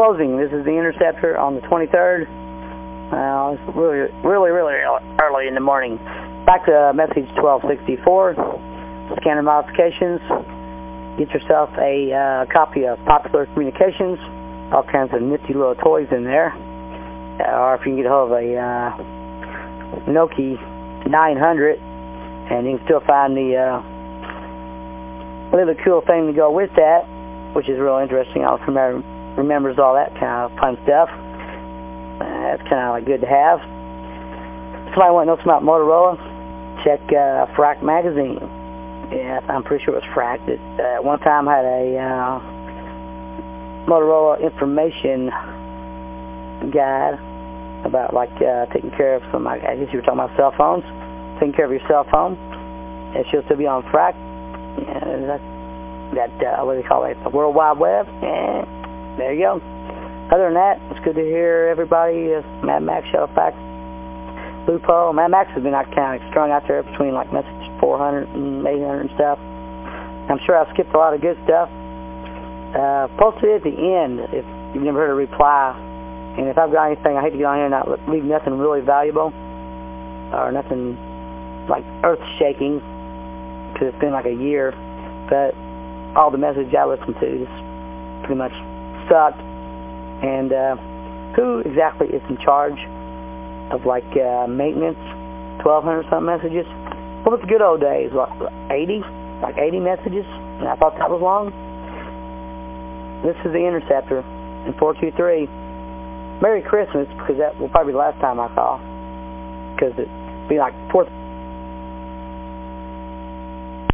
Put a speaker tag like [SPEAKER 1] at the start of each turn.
[SPEAKER 1] closing. This is the Interceptor on the 23rd. Uh, it's really, really, really early in the morning. Back to message 1264. Scanner modifications. Get yourself a uh, copy of Popular Communications. All kinds of nifty little toys in there. Uh, or if you can get a hold of a uh, Nokia 900, and you can still find the uh, really cool thing to go with that, which is real interesting. I'll remember remembers all that kind of fun stuff. That's kind of good to have. Somebody want to know something about Motorola? Check uh, Phrack magazine. Yeah, I'm pretty sure it was Phrack. It, uh, one time had a uh, Motorola information guide about like uh, taking care of some, I guess you were talking about cell phones, taking care of your cell phone. It should still be on Phrack. Yeah, that, that what do they call it, the World Wide Web. Yeah, there you go. Other than that, it's good to hear everybody, uh, Mad Max, Shadowfax, Lupo. Mad Max has been out of strung out there between like message 400 and 800 and stuff. I'm sure I skipped a lot of good stuff. Uh, posted at the end if you've never heard a reply. And if I've got anything, I hate to get on here and not leave nothing really valuable or nothing like earth-shaking because it's been like a year. But all the messages I listened to is pretty much sucked. And uh, who exactly is in charge of like uh, maintenance? 1,200 something messages? Was the good old days? What, 80? Like 80 messages? And I thought that was long. This is the Interceptor in 423. Merry Christmas, because that will probably be the last time I call. Because it'll be like 4th